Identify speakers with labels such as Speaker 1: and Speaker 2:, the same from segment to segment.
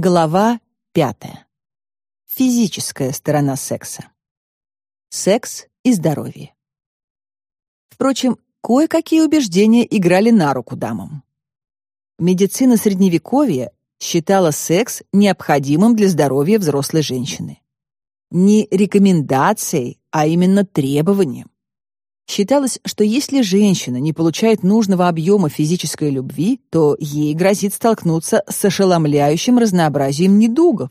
Speaker 1: Глава пятая. Физическая сторона секса. Секс и здоровье. Впрочем, кое-какие убеждения играли на руку дамам. Медицина Средневековья считала секс необходимым для здоровья взрослой женщины. Не рекомендацией, а именно требованием. Считалось, что если женщина не получает нужного объема физической любви, то ей грозит столкнуться с ошеломляющим разнообразием недугов.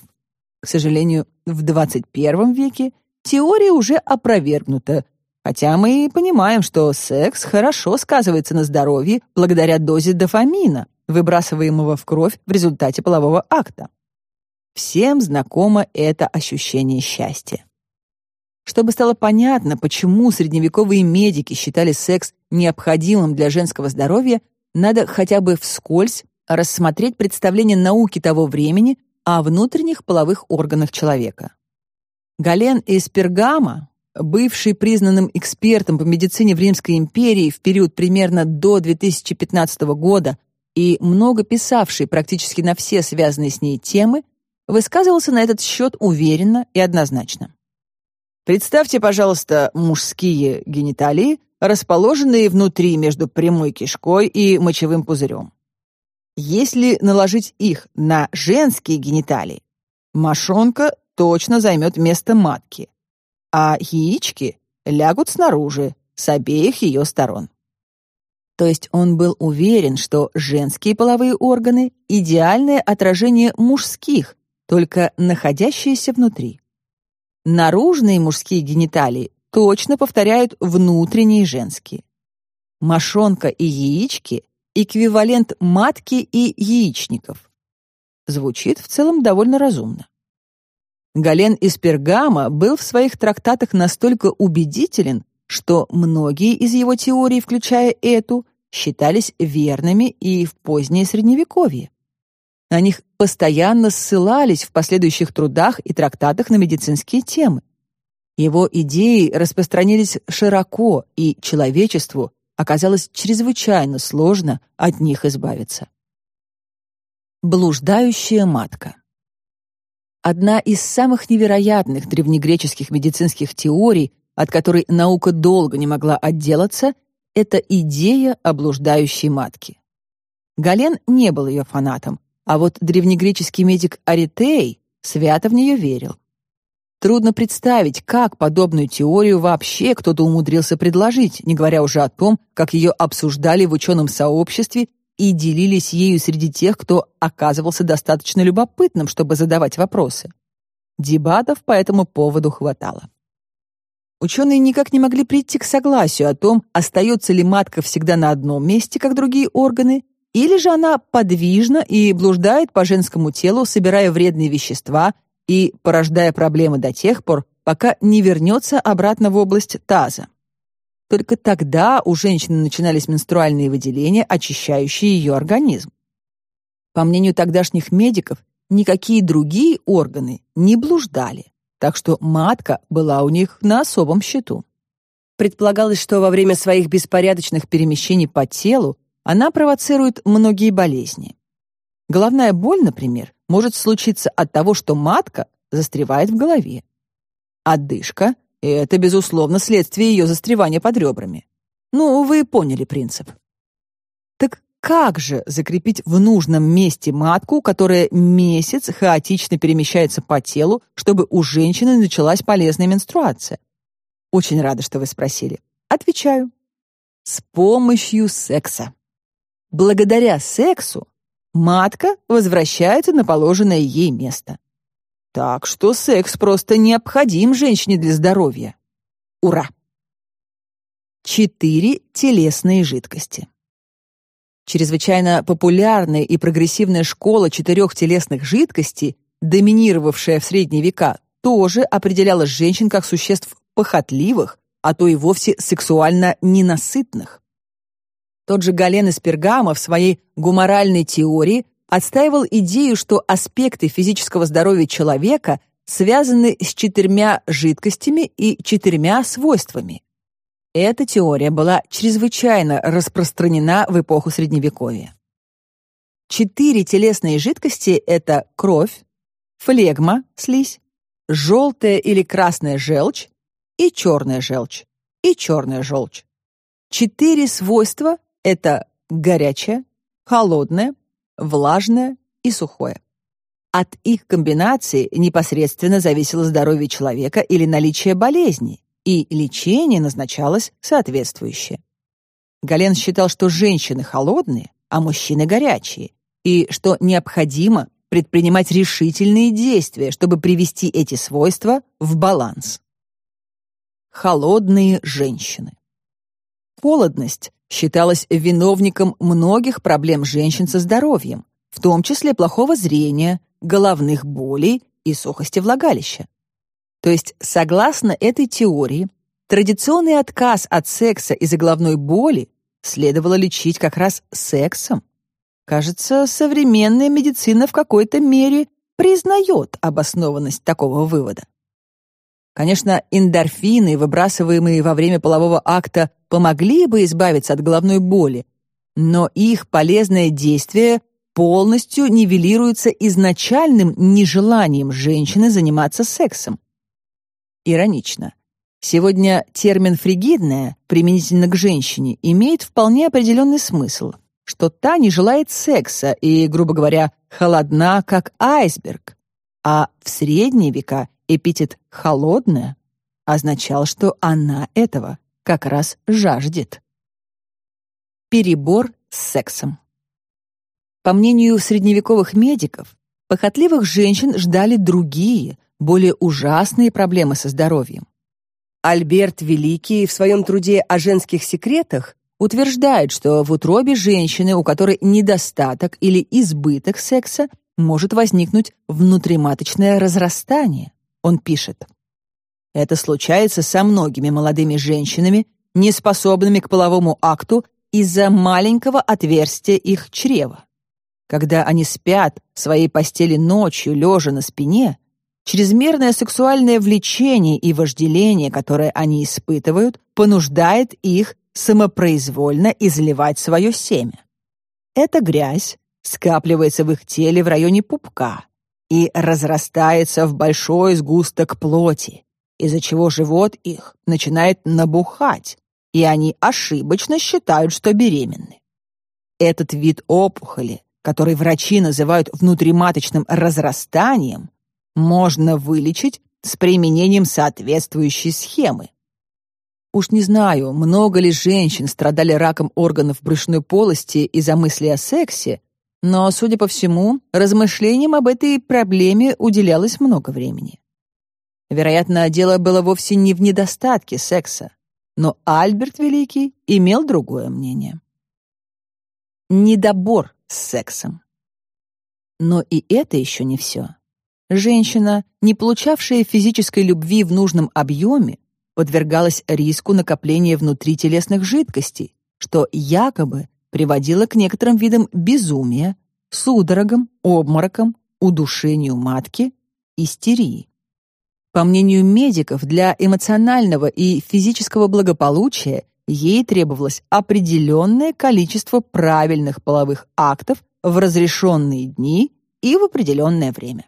Speaker 1: К сожалению, в 21 веке теория уже опровергнута, хотя мы и понимаем, что секс хорошо сказывается на здоровье благодаря дозе дофамина, выбрасываемого в кровь в результате полового акта. Всем знакомо это ощущение счастья. Чтобы стало понятно, почему средневековые медики считали секс необходимым для женского здоровья, надо хотя бы вскользь рассмотреть представление науки того времени о внутренних половых органах человека. Гален из Пергама, бывший признанным экспертом по медицине в Римской империи в период примерно до 2015 года и много писавший практически на все связанные с ней темы, высказывался на этот счет уверенно и однозначно. Представьте, пожалуйста, мужские гениталии, расположенные внутри между прямой кишкой и мочевым пузырем. Если наложить их на женские гениталии, мошонка точно займет место матки, а яички лягут снаружи, с обеих ее сторон. То есть он был уверен, что женские половые органы — идеальное отражение мужских, только находящиеся внутри. Наружные мужские гениталии точно повторяют внутренние женские. Мошонка и яички — эквивалент матки и яичников. Звучит в целом довольно разумно. Гален из Пергама был в своих трактатах настолько убедителен, что многие из его теорий, включая эту, считались верными и в позднее Средневековье. На них постоянно ссылались в последующих трудах и трактатах на медицинские темы. Его идеи распространились широко, и человечеству оказалось чрезвычайно сложно от них избавиться. Блуждающая матка. Одна из самых невероятных древнегреческих медицинских теорий, от которой наука долго не могла отделаться, это идея о блуждающей матке. Гален не был ее фанатом, а вот древнегреческий медик Аритей свято в нее верил. Трудно представить, как подобную теорию вообще кто-то умудрился предложить, не говоря уже о том, как ее обсуждали в ученом сообществе и делились ею среди тех, кто оказывался достаточно любопытным, чтобы задавать вопросы. Дебатов по этому поводу хватало. Ученые никак не могли прийти к согласию о том, остается ли матка всегда на одном месте, как другие органы, или же она подвижна и блуждает по женскому телу, собирая вредные вещества и порождая проблемы до тех пор, пока не вернется обратно в область таза. Только тогда у женщины начинались менструальные выделения, очищающие ее организм. По мнению тогдашних медиков, никакие другие органы не блуждали, так что матка была у них на особом счету. Предполагалось, что во время своих беспорядочных перемещений по телу она провоцирует многие болезни. Головная боль, например, может случиться от того, что матка застревает в голове. Отдышка — это, безусловно, следствие ее застревания под ребрами. Ну, вы поняли принцип. Так как же закрепить в нужном месте матку, которая месяц хаотично перемещается по телу, чтобы у женщины началась полезная менструация? Очень рада, что вы спросили. Отвечаю. С помощью секса. Благодаря сексу матка возвращается на положенное ей место. Так что секс просто необходим женщине для здоровья. Ура! Четыре телесные жидкости. Чрезвычайно популярная и прогрессивная школа четырех телесных жидкостей, доминировавшая в средние века, тоже определяла женщин как существ похотливых, а то и вовсе сексуально ненасытных. Тот же Гален из Пергама в своей гуморальной теории отстаивал идею, что аспекты физического здоровья человека связаны с четырьмя жидкостями и четырьмя свойствами. Эта теория была чрезвычайно распространена в эпоху Средневековья. Четыре телесные жидкости — это кровь, флегма, слизь, желтая или красная желчь и черная желчь, и черная желчь. Четыре свойства — это горячее, холодное, влажное и сухое. От их комбинации непосредственно зависело здоровье человека или наличие болезни, и лечение назначалось соответствующее. Гален считал, что женщины холодные, а мужчины горячие, и что необходимо предпринимать решительные действия, чтобы привести эти свойства в баланс. Холодные женщины. Холодность считалась виновником многих проблем женщин со здоровьем, в том числе плохого зрения, головных болей и сухости влагалища. То есть, согласно этой теории, традиционный отказ от секса из-за головной боли следовало лечить как раз сексом. Кажется, современная медицина в какой-то мере признает обоснованность такого вывода. Конечно, эндорфины, выбрасываемые во время полового акта, помогли бы избавиться от головной боли, но их полезное действие полностью нивелируется изначальным нежеланием женщины заниматься сексом. Иронично. Сегодня термин «фригидная» применительно к женщине имеет вполне определенный смысл, что та не желает секса и, грубо говоря, холодна, как айсберг. А в средние века эпитет «холодная» означал, что она этого как раз жаждет. Перебор с сексом. По мнению средневековых медиков, похотливых женщин ждали другие, более ужасные проблемы со здоровьем. Альберт Великий в своем труде о женских секретах утверждает, что в утробе женщины, у которой недостаток или избыток секса, может возникнуть внутриматочное разрастание. Он пишет: Это случается со многими молодыми женщинами, неспособными к половому акту из-за маленького отверстия их чрева. Когда они спят в своей постели ночью, лежа на спине, чрезмерное сексуальное влечение и вожделение, которое они испытывают, понуждает их самопроизвольно изливать свое семя. Эта грязь скапливается в их теле в районе пупка и разрастается в большой сгусток плоти, из-за чего живот их начинает набухать, и они ошибочно считают, что беременны. Этот вид опухоли который врачи называют внутриматочным разрастанием, можно вылечить с применением соответствующей схемы. Уж не знаю, много ли женщин страдали раком органов брюшной полости из-за мысли о сексе, но, судя по всему, размышлениям об этой проблеме уделялось много времени. Вероятно, дело было вовсе не в недостатке секса, но Альберт Великий имел другое мнение. Недобор с сексом. Но и это еще не все. Женщина, не получавшая физической любви в нужном объеме, подвергалась риску накопления внутри телесных жидкостей, что якобы приводило к некоторым видам безумия, судорогам, обморокам, удушению матки, истерии. По мнению медиков, для эмоционального и физического благополучия ей требовалось определенное количество правильных половых актов в разрешенные дни и в определенное время.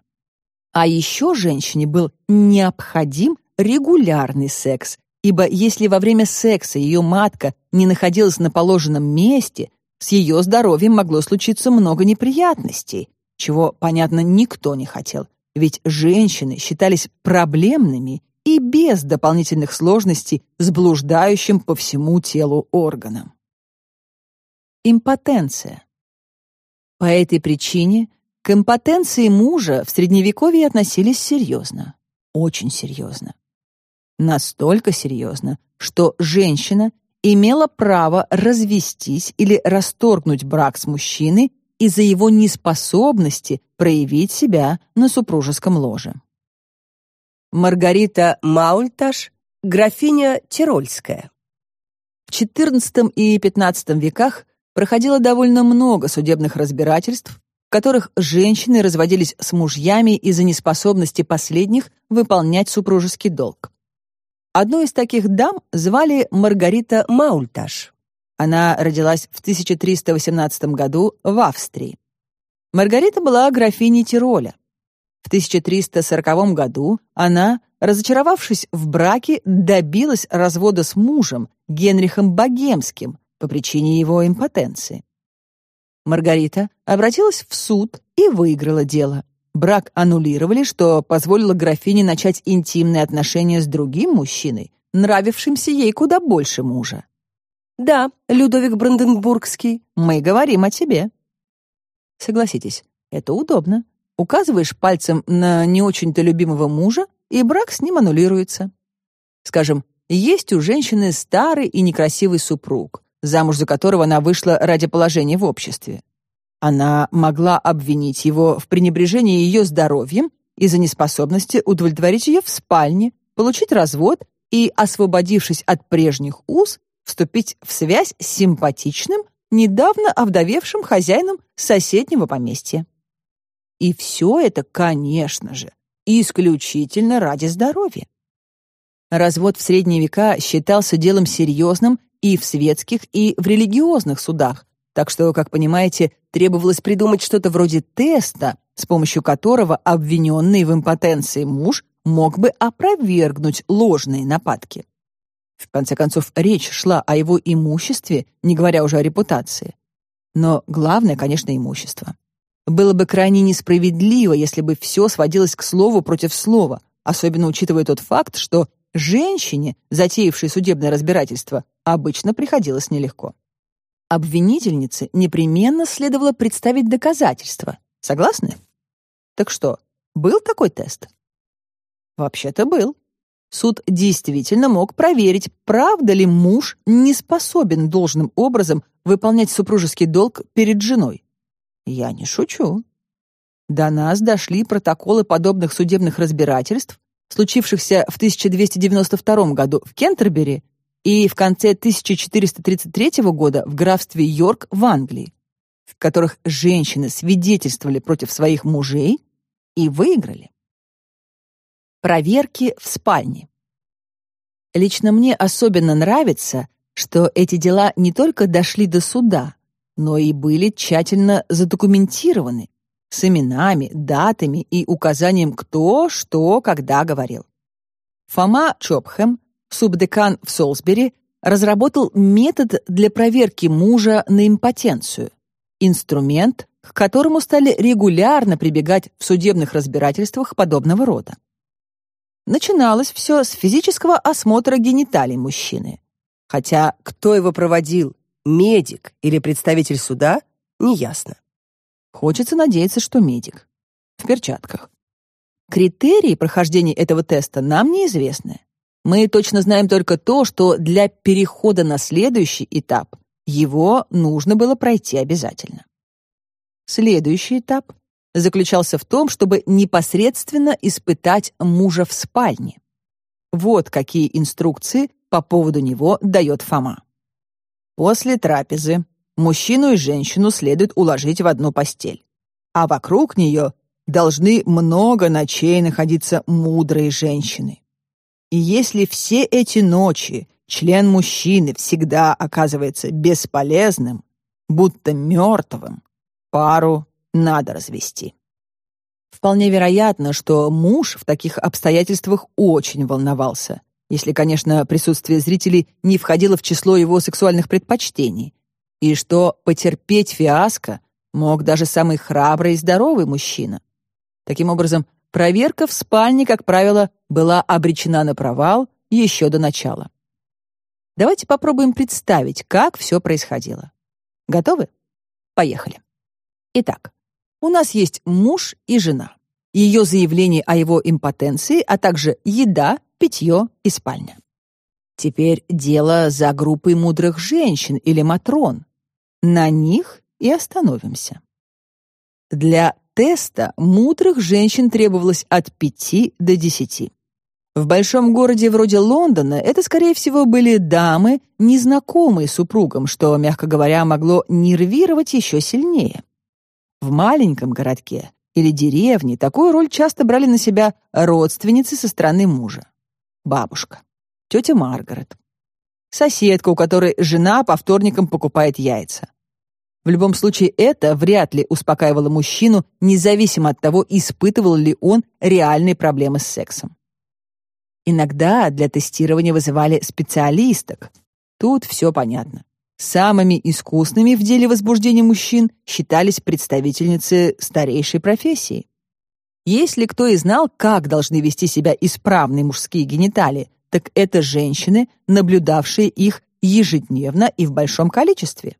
Speaker 1: А еще женщине был необходим регулярный секс, ибо если во время секса ее матка не находилась на положенном месте, с ее здоровьем могло случиться много неприятностей, чего, понятно, никто не хотел, ведь женщины считались проблемными и без дополнительных сложностей с блуждающим по всему телу органом. Импотенция. По этой причине к импотенции мужа в Средневековье относились серьезно, очень серьезно. Настолько серьезно, что женщина имела право развестись или расторгнуть брак с мужчиной из-за его неспособности проявить себя на супружеском ложе. Маргарита Маульташ, графиня Тирольская. В XIV и XV веках проходило довольно много судебных разбирательств, в которых женщины разводились с мужьями из-за неспособности последних выполнять супружеский долг. Одну из таких дам звали Маргарита Маульташ. Она родилась в 1318 году в Австрии. Маргарита была графиней Тироля. В 1340 году она, разочаровавшись в браке, добилась развода с мужем Генрихом Богемским по причине его импотенции. Маргарита обратилась в суд и выиграла дело. Брак аннулировали, что позволило графине начать интимные отношения с другим мужчиной, нравившимся ей куда больше мужа. Да, Людовик Бранденбургский, мы говорим о тебе. Согласитесь, это удобно. Указываешь пальцем на не очень-то любимого мужа, и брак с ним аннулируется. Скажем, есть у женщины старый и некрасивый супруг, замуж за которого она вышла ради положения в обществе. Она могла обвинить его в пренебрежении ее здоровьем из-за неспособности удовлетворить ее в спальне, получить развод и, освободившись от прежних уз, вступить в связь с симпатичным, недавно овдовевшим хозяином соседнего поместья. И все это, конечно же, исключительно ради здоровья. Развод в средние века считался делом серьезным и в светских, и в религиозных судах, так что, как понимаете, требовалось придумать что-то вроде теста, с помощью которого обвиненный в импотенции муж мог бы опровергнуть ложные нападки. В конце концов, речь шла о его имуществе, не говоря уже о репутации. Но главное, конечно, имущество. Было бы крайне несправедливо, если бы все сводилось к слову против слова, особенно учитывая тот факт, что женщине, затеявшей судебное разбирательство, обычно приходилось нелегко. Обвинительнице непременно следовало представить доказательства. Согласны? Так что, был такой тест? Вообще-то был. Суд действительно мог проверить, правда ли муж не способен должным образом выполнять супружеский долг перед женой. Я не шучу. До нас дошли протоколы подобных судебных разбирательств, случившихся в 1292 году в Кентербери и в конце 1433 года в графстве Йорк в Англии, в которых женщины свидетельствовали против своих мужей и выиграли. Проверки в спальне. Лично мне особенно нравится, что эти дела не только дошли до суда, но и были тщательно задокументированы с именами, датами и указанием, кто, что, когда говорил. Фома Чопхэм субдекан в Солсбери, разработал метод для проверки мужа на импотенцию, инструмент, к которому стали регулярно прибегать в судебных разбирательствах подобного рода. Начиналось все с физического осмотра гениталий мужчины. Хотя кто его проводил, медик или представитель суда, неясно. Хочется надеяться, что медик. В перчатках. Критерии прохождения этого теста нам неизвестны. Мы точно знаем только то, что для перехода на следующий этап его нужно было пройти обязательно. Следующий этап заключался в том, чтобы непосредственно испытать мужа в спальне. Вот какие инструкции по поводу него дает Фома. После трапезы мужчину и женщину следует уложить в одну постель, а вокруг нее должны много ночей находиться мудрые женщины. И если все эти ночи член мужчины всегда оказывается бесполезным, будто мертвым, пару надо развести. Вполне вероятно, что муж в таких обстоятельствах очень волновался, если, конечно, присутствие зрителей не входило в число его сексуальных предпочтений, и что потерпеть фиаско мог даже самый храбрый и здоровый мужчина. Таким образом, проверка в спальне, как правило, была обречена на провал еще до начала. Давайте попробуем представить, как все происходило. Готовы? Поехали. Итак, у нас есть муж и жена, ее заявление о его импотенции, а также еда, питье и спальня. Теперь дело за группой мудрых женщин или матрон. На них и остановимся. Для теста мудрых женщин требовалось от пяти до десяти. В большом городе вроде Лондона это, скорее всего, были дамы, незнакомые супругам, что, мягко говоря, могло нервировать еще сильнее. В маленьком городке или деревне такую роль часто брали на себя родственницы со стороны мужа. Бабушка, тетя Маргарет, соседка, у которой жена по вторникам покупает яйца. В любом случае, это вряд ли успокаивало мужчину, независимо от того, испытывал ли он реальные проблемы с сексом. Иногда для тестирования вызывали специалисток. Тут все понятно. Самыми искусными в деле возбуждения мужчин считались представительницы старейшей профессии. Если кто и знал, как должны вести себя исправные мужские гениталии, так это женщины, наблюдавшие их ежедневно и в большом количестве.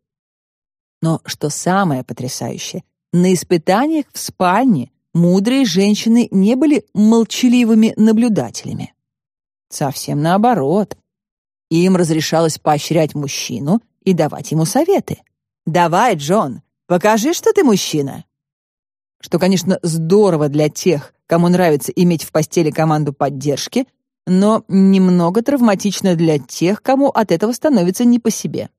Speaker 1: Но что самое потрясающее, на испытаниях в спальне мудрые женщины не были молчаливыми наблюдателями. Совсем наоборот. Им разрешалось поощрять мужчину и давать ему советы. «Давай, Джон, покажи, что ты мужчина!» Что, конечно, здорово для тех, кому нравится иметь в постели команду поддержки, но немного травматично для тех, кому от этого становится не по себе.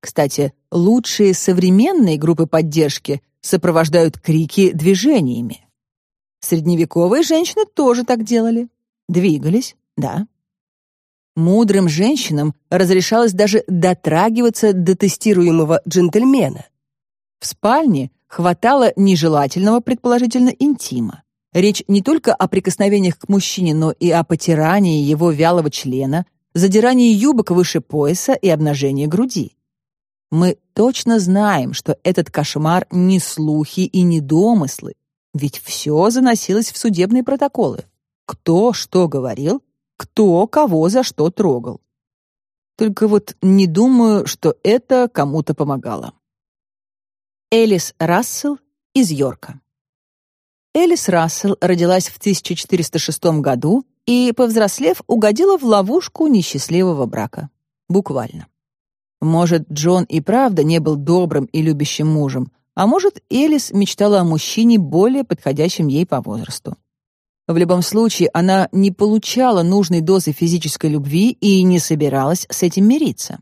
Speaker 1: Кстати, лучшие современные группы поддержки сопровождают крики движениями. Средневековые женщины тоже так делали. Двигались, да. Мудрым женщинам разрешалось даже дотрагиваться до тестируемого джентльмена. В спальне хватало нежелательного, предположительно, интима. Речь не только о прикосновениях к мужчине, но и о потирании его вялого члена, задирании юбок выше пояса и обнажении груди. Мы точно знаем, что этот кошмар не слухи и не домыслы, ведь все заносилось в судебные протоколы. Кто что говорил, кто кого за что трогал. Только вот не думаю, что это кому-то помогало. Элис Рассел из Йорка. Элис Рассел родилась в 1406 году и, повзрослев, угодила в ловушку несчастливого брака. Буквально. Может, Джон и правда не был добрым и любящим мужем, а может, Элис мечтала о мужчине, более подходящем ей по возрасту. В любом случае, она не получала нужной дозы физической любви и не собиралась с этим мириться.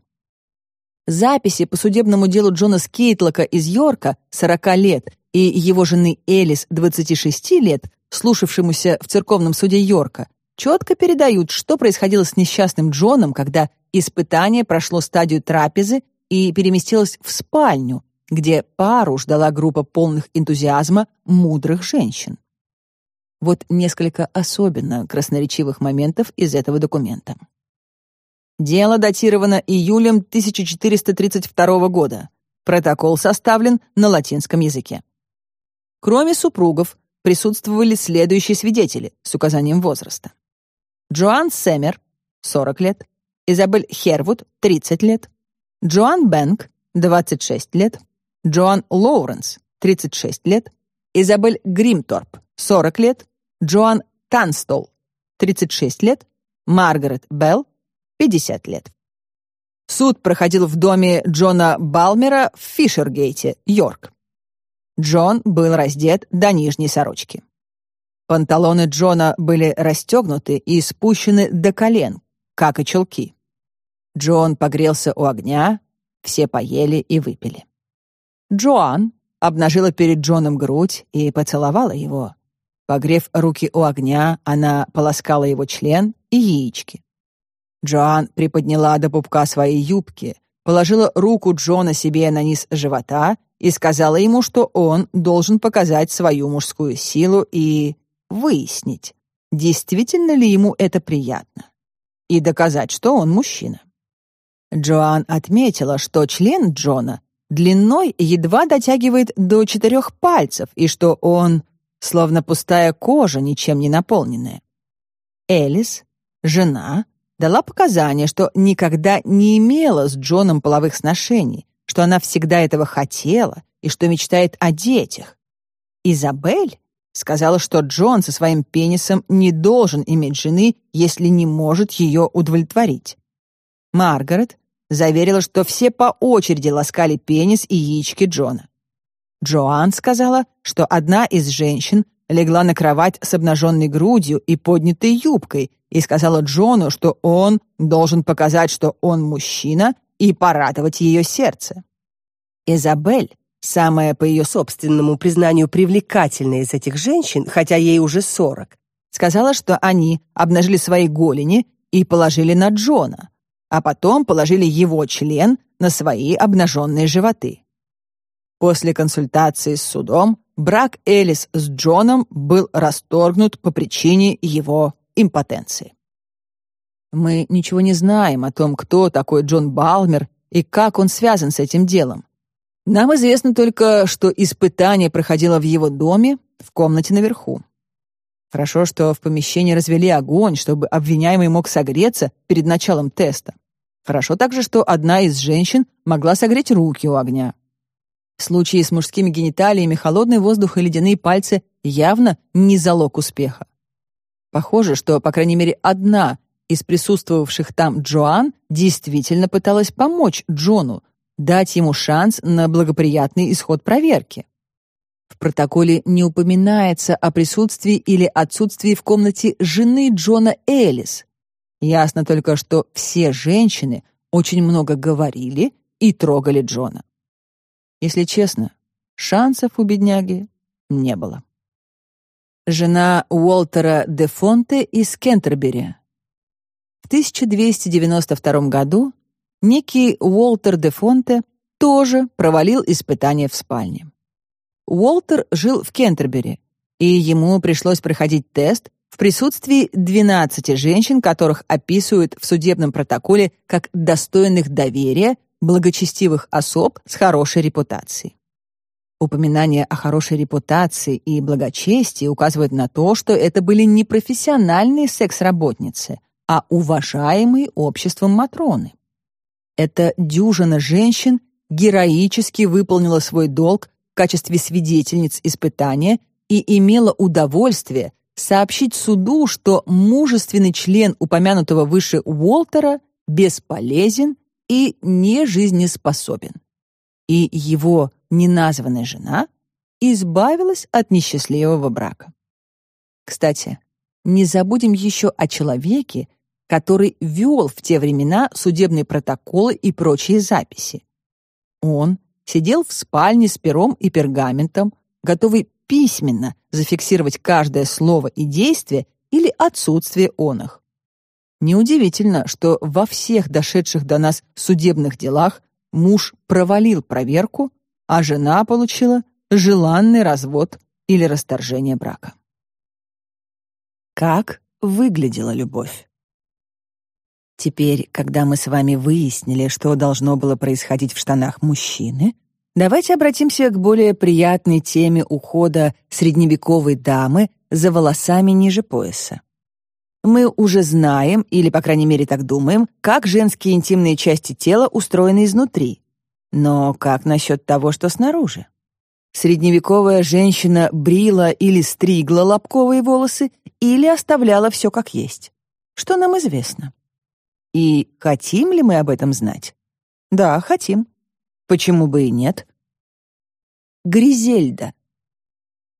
Speaker 1: Записи по судебному делу Джона Скейтлока из Йорка, 40 лет, и его жены Элис, 26 лет, слушавшемуся в церковном суде Йорка, четко передают, что происходило с несчастным Джоном, когда испытание прошло стадию трапезы и переместилось в спальню, где пару ждала группа полных энтузиазма мудрых женщин. Вот несколько особенно красноречивых моментов из этого документа. Дело датировано июлем 1432 года. Протокол составлен на латинском языке. Кроме супругов, присутствовали следующие свидетели с указанием возраста. Джоан Семер, 40 лет, Изабель Хервуд, 30 лет, Джоан Бэнк, 26 лет, Джоан Лоуренс, 36 лет, Изабель Гримторп, 40 лет, Джоан Танстол, 36 лет, Маргарет Белл, 50 лет. Суд проходил в доме Джона Балмера в Фишергейте, Йорк. Джон был раздет до нижней сорочки. Панталоны Джона были расстегнуты и спущены до колен, как и чулки. Джон погрелся у огня, все поели и выпили. Джоан обнажила перед Джоном грудь и поцеловала его. Погрев руки у огня, она полоскала его член и яички. Джоан приподняла до пупка своей юбки, положила руку Джона себе на низ живота и сказала ему, что он должен показать свою мужскую силу и выяснить, действительно ли ему это приятно, и доказать, что он мужчина. Джоан отметила, что член Джона длиной едва дотягивает до четырех пальцев и что он словно пустая кожа, ничем не наполненная. Элис, жена, дала показания, что никогда не имела с Джоном половых сношений, что она всегда этого хотела и что мечтает о детях. Изабель сказала, что Джон со своим пенисом не должен иметь жены, если не может ее удовлетворить. Маргарет заверила, что все по очереди ласкали пенис и яички Джона. Джоан сказала, что одна из женщин легла на кровать с обнаженной грудью и поднятой юбкой и сказала Джону, что он должен показать, что он мужчина, и порадовать ее сердце. Изабель, самая по ее собственному признанию привлекательная из этих женщин, хотя ей уже сорок, сказала, что они обнажили свои голени и положили на Джона, а потом положили его член на свои обнаженные животы. После консультации с судом брак Элис с Джоном был расторгнут по причине его импотенции. Мы ничего не знаем о том, кто такой Джон Балмер и как он связан с этим делом. Нам известно только, что испытание проходило в его доме, в комнате наверху. Хорошо, что в помещении развели огонь, чтобы обвиняемый мог согреться перед началом теста. Хорошо также, что одна из женщин могла согреть руки у огня. В случае с мужскими гениталиями холодный воздух и ледяные пальцы явно не залог успеха. Похоже, что, по крайней мере, одна из присутствовавших там Джоан действительно пыталась помочь Джону, дать ему шанс на благоприятный исход проверки. В протоколе не упоминается о присутствии или отсутствии в комнате жены Джона Элис. Ясно только, что все женщины очень много говорили и трогали Джона. Если честно, шансов у бедняги не было. Жена Уолтера де Фонте из Кентербери. В 1292 году некий Уолтер де Фонте тоже провалил испытание в спальне. Уолтер жил в Кентербери, и ему пришлось проходить тест в присутствии 12 женщин, которых описывают в судебном протоколе как достойных доверия, благочестивых особ с хорошей репутацией. Упоминание о хорошей репутации и благочестии указывает на то, что это были не профессиональные секс-работницы, а уважаемые обществом матроны. Эта дюжина женщин героически выполнила свой долг качестве свидетельниц испытания и имела удовольствие сообщить суду, что мужественный член упомянутого выше Уолтера бесполезен и не жизнеспособен. И его неназванная жена избавилась от несчастливого брака. Кстати, не забудем еще о человеке, который вел в те времена судебные протоколы и прочие записи. Он сидел в спальне с пером и пергаментом, готовый письменно зафиксировать каждое слово и действие или отсутствие он их. Неудивительно, что во всех дошедших до нас судебных делах муж провалил проверку, а жена получила желанный развод или расторжение брака. Как выглядела любовь? Теперь, когда мы с вами выяснили, что должно было происходить в штанах мужчины, давайте обратимся к более приятной теме ухода средневековой дамы за волосами ниже пояса. Мы уже знаем, или, по крайней мере, так думаем, как женские интимные части тела устроены изнутри. Но как насчет того, что снаружи? Средневековая женщина брила или стригла лобковые волосы или оставляла все как есть. Что нам известно? И хотим ли мы об этом знать? Да, хотим. Почему бы и нет? Гризельда.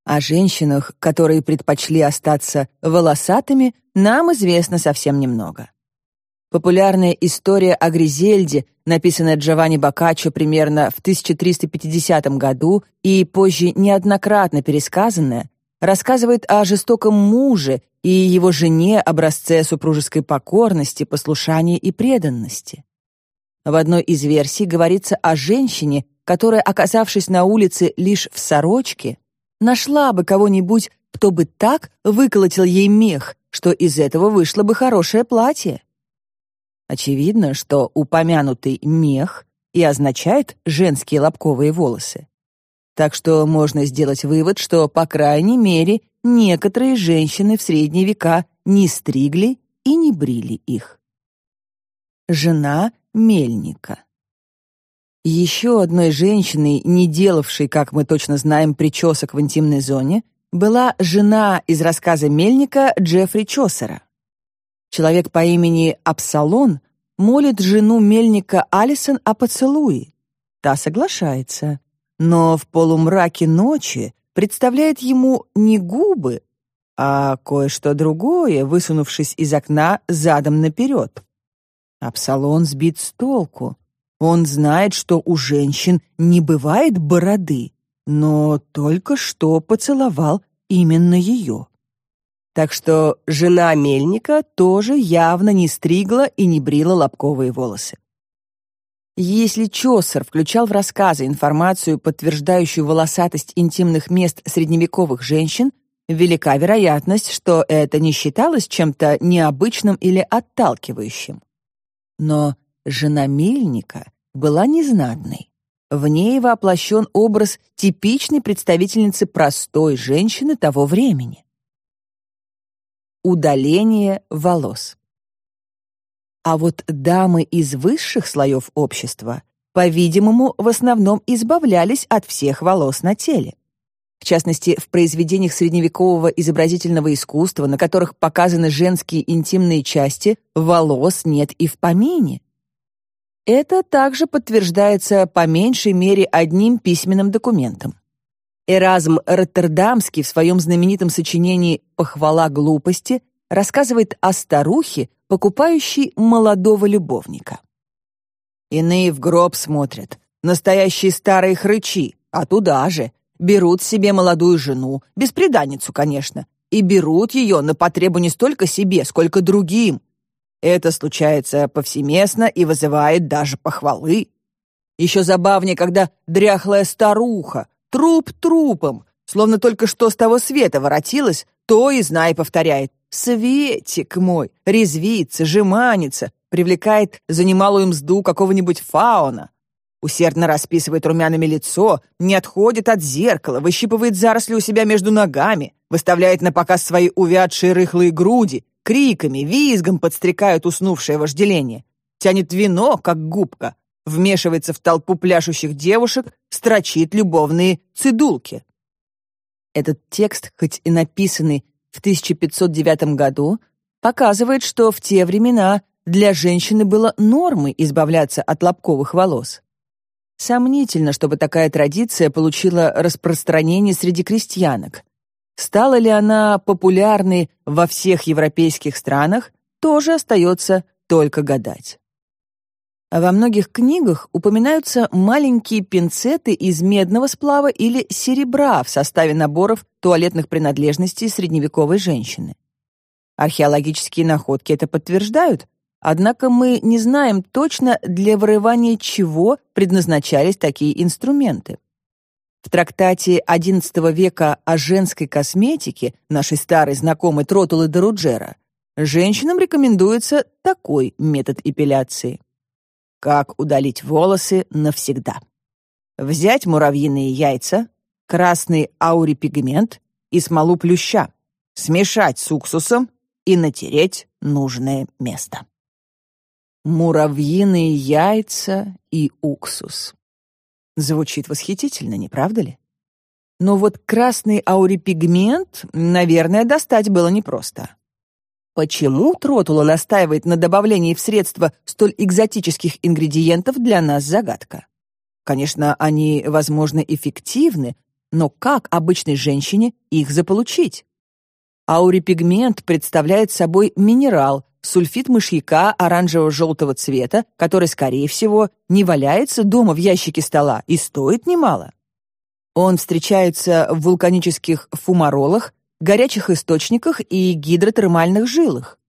Speaker 1: О женщинах, которые предпочли остаться волосатыми, нам известно совсем немного. Популярная история о Гризельде, написанная Джованни Боккаччо примерно в 1350 году и позже неоднократно пересказанная, рассказывает о жестоком муже и его жене образце супружеской покорности, послушания и преданности. В одной из версий говорится о женщине, которая, оказавшись на улице лишь в сорочке, нашла бы кого-нибудь, кто бы так выколотил ей мех, что из этого вышло бы хорошее платье. Очевидно, что упомянутый мех и означает женские лобковые волосы. Так что можно сделать вывод, что, по крайней мере, некоторые женщины в средние века не стригли и не брили их. Жена мельника. Еще одной женщиной, не делавшей, как мы точно знаем, причесок в интимной зоне, была жена из рассказа Мельника Джеффри Чосера. Человек по имени Апсалон молит жену Мельника Алисон о поцелуе. Та соглашается но в полумраке ночи представляет ему не губы, а кое-что другое, высунувшись из окна задом наперед. Апсалон сбит с толку. Он знает, что у женщин не бывает бороды, но только что поцеловал именно ее. Так что жена мельника тоже явно не стригла и не брила лобковые волосы. Если Чосер включал в рассказы информацию, подтверждающую волосатость интимных мест средневековых женщин, велика вероятность, что это не считалось чем-то необычным или отталкивающим. Но жена Мельника была незнатной. В ней воплощен образ типичной представительницы простой женщины того времени. Удаление волос. А вот дамы из высших слоев общества, по-видимому, в основном избавлялись от всех волос на теле. В частности, в произведениях средневекового изобразительного искусства, на которых показаны женские интимные части, волос нет и в помине. Это также подтверждается по меньшей мере одним письменным документом. Эразм Роттердамский в своем знаменитом сочинении «Похвала глупости» рассказывает о старухе, покупающей молодого любовника. Иные в гроб смотрят, настоящие старые хрычи, а туда же берут себе молодую жену, бесприданницу, конечно, и берут ее на потребу не столько себе, сколько другим. Это случается повсеместно и вызывает даже похвалы. Еще забавнее, когда дряхлая старуха, труп трупом, словно только что с того света воротилась, то и знай повторяет. Светик мой, резвится, жеманится, привлекает за немалую мзду какого-нибудь фауна. Усердно расписывает румянами лицо, не отходит от зеркала, выщипывает заросли у себя между ногами, выставляет на показ свои увядшие рыхлые груди, криками, визгом подстрекает уснувшее вожделение, тянет вино, как губка, вмешивается в толпу пляшущих девушек, строчит любовные цидулки. Этот текст, хоть и написанный в 1509 году, показывает, что в те времена для женщины было нормой избавляться от лобковых волос. Сомнительно, чтобы такая традиция получила распространение среди крестьянок. Стала ли она популярной во всех европейских странах, тоже остается только гадать. А во многих книгах упоминаются маленькие пинцеты из медного сплава или серебра в составе наборов туалетных принадлежностей средневековой женщины. Археологические находки это подтверждают, однако мы не знаем точно, для вырывания чего предназначались такие инструменты. В трактате XI века о женской косметике нашей старой знакомой Тротулы де Руджера женщинам рекомендуется такой метод эпиляции. Как удалить волосы навсегда. Взять муравьиные яйца, красный аурипигмент и смолу плюща, смешать с уксусом и натереть нужное место. Муравьиные яйца и уксус. Звучит восхитительно, не правда ли? Но вот красный аурипигмент, наверное, достать было непросто. Почему Тротула настаивает на добавлении в средства столь экзотических ингредиентов для нас загадка. Конечно, они, возможно, эффективны, но как обычной женщине их заполучить? Аурипигмент представляет собой минерал, сульфид мышьяка оранжево-желтого цвета, который, скорее всего, не валяется дома в ящике стола и стоит немало. Он встречается в вулканических фумаролах, горячих источниках и гидротермальных жилах.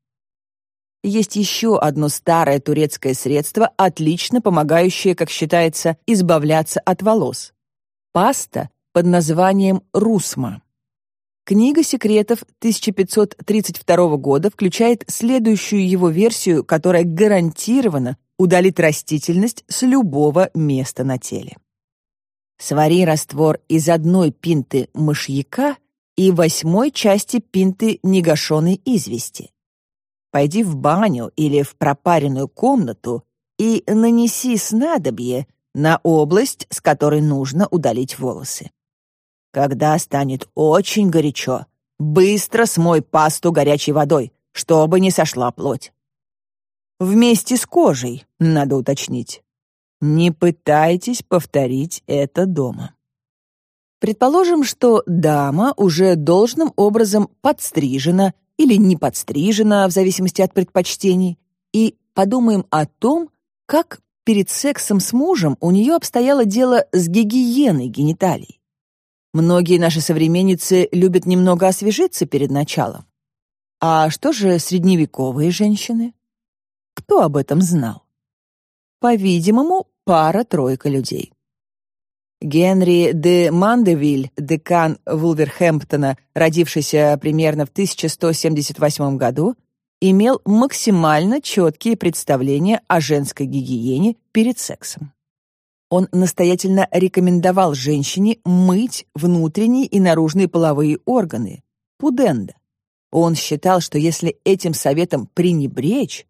Speaker 1: Есть еще одно старое турецкое средство, отлично помогающее, как считается, избавляться от волос. Паста под названием русма. Книга секретов 1532 года включает следующую его версию, которая гарантированно удалит растительность с любого места на теле. Свари раствор из одной пинты мышьяка и восьмой части пинты негашенной извести. Пойди в баню или в пропаренную комнату и нанеси снадобье на область, с которой нужно удалить волосы. Когда станет очень горячо, быстро смой пасту горячей водой, чтобы не сошла плоть. Вместе с кожей, надо уточнить. Не пытайтесь повторить это дома. Предположим, что дама уже должным образом подстрижена или не подстрижена, в зависимости от предпочтений, и подумаем о том, как перед сексом с мужем у нее обстояло дело с гигиеной гениталий. Многие наши современницы любят немного освежиться перед началом. А что же средневековые женщины? Кто об этом знал? По-видимому, пара-тройка людей. Генри де Мандевиль, декан Вулверхэмптона, родившийся примерно в 1178 году, имел максимально четкие представления о женской гигиене перед сексом. Он настоятельно рекомендовал женщине мыть внутренние и наружные половые органы, пуденда. Он считал, что если этим советом пренебречь,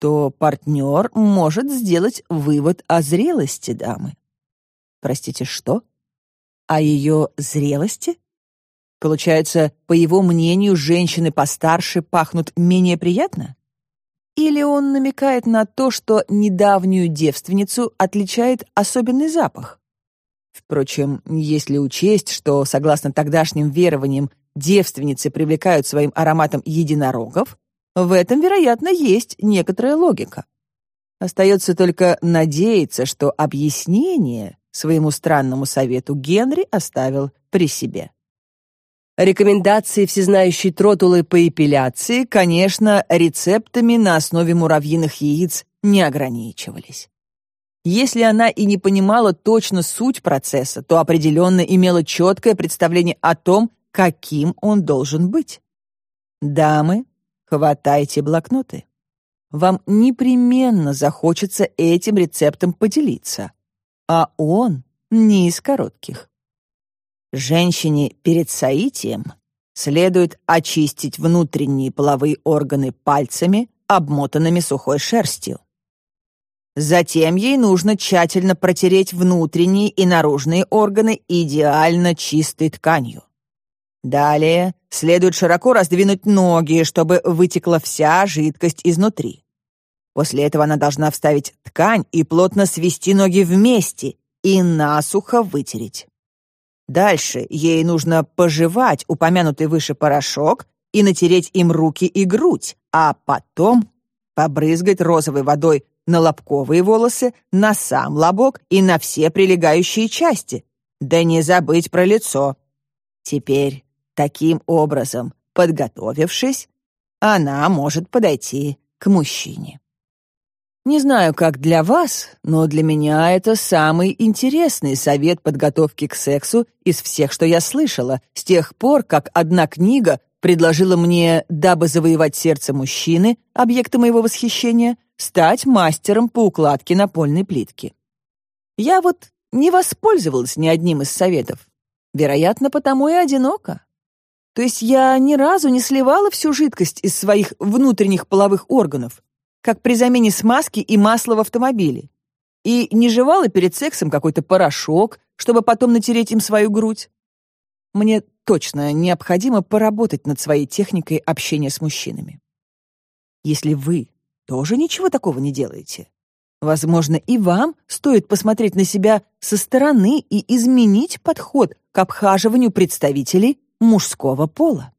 Speaker 1: то партнер может сделать вывод о зрелости дамы. Простите, что? О ее зрелости? Получается, по его мнению, женщины постарше пахнут менее приятно? Или он намекает на то, что недавнюю девственницу отличает особенный запах? Впрочем, если учесть, что, согласно тогдашним верованиям, девственницы привлекают своим ароматом единорогов, в этом, вероятно, есть некоторая логика. Остается только надеяться, что объяснение своему странному совету Генри оставил при себе. Рекомендации всезнающей тротулы по эпиляции, конечно, рецептами на основе муравьиных яиц не ограничивались. Если она и не понимала точно суть процесса, то определенно имела четкое представление о том, каким он должен быть. Дамы, хватайте блокноты. Вам непременно захочется этим рецептом поделиться, а он не из коротких. Женщине перед соитием следует очистить внутренние половые органы пальцами, обмотанными сухой шерстью. Затем ей нужно тщательно протереть внутренние и наружные органы идеально чистой тканью. Далее следует широко раздвинуть ноги, чтобы вытекла вся жидкость изнутри. После этого она должна вставить ткань и плотно свести ноги вместе и насухо вытереть. Дальше ей нужно пожевать упомянутый выше порошок и натереть им руки и грудь, а потом побрызгать розовой водой на лобковые волосы, на сам лобок и на все прилегающие части. Да не забыть про лицо. Теперь, таким образом, подготовившись, она может подойти к мужчине. Не знаю, как для вас, но для меня это самый интересный совет подготовки к сексу из всех, что я слышала, с тех пор, как одна книга предложила мне, дабы завоевать сердце мужчины, объекта моего восхищения, стать мастером по укладке напольной плитки. Я вот не воспользовалась ни одним из советов. Вероятно, потому и одинока. То есть я ни разу не сливала всю жидкость из своих внутренних половых органов, как при замене смазки и масла в автомобиле. И не жевала перед сексом какой-то порошок, чтобы потом натереть им свою грудь. Мне точно необходимо поработать над своей техникой общения с мужчинами. Если вы тоже ничего такого не делаете, возможно, и вам стоит посмотреть на себя со стороны и изменить подход к обхаживанию представителей мужского пола.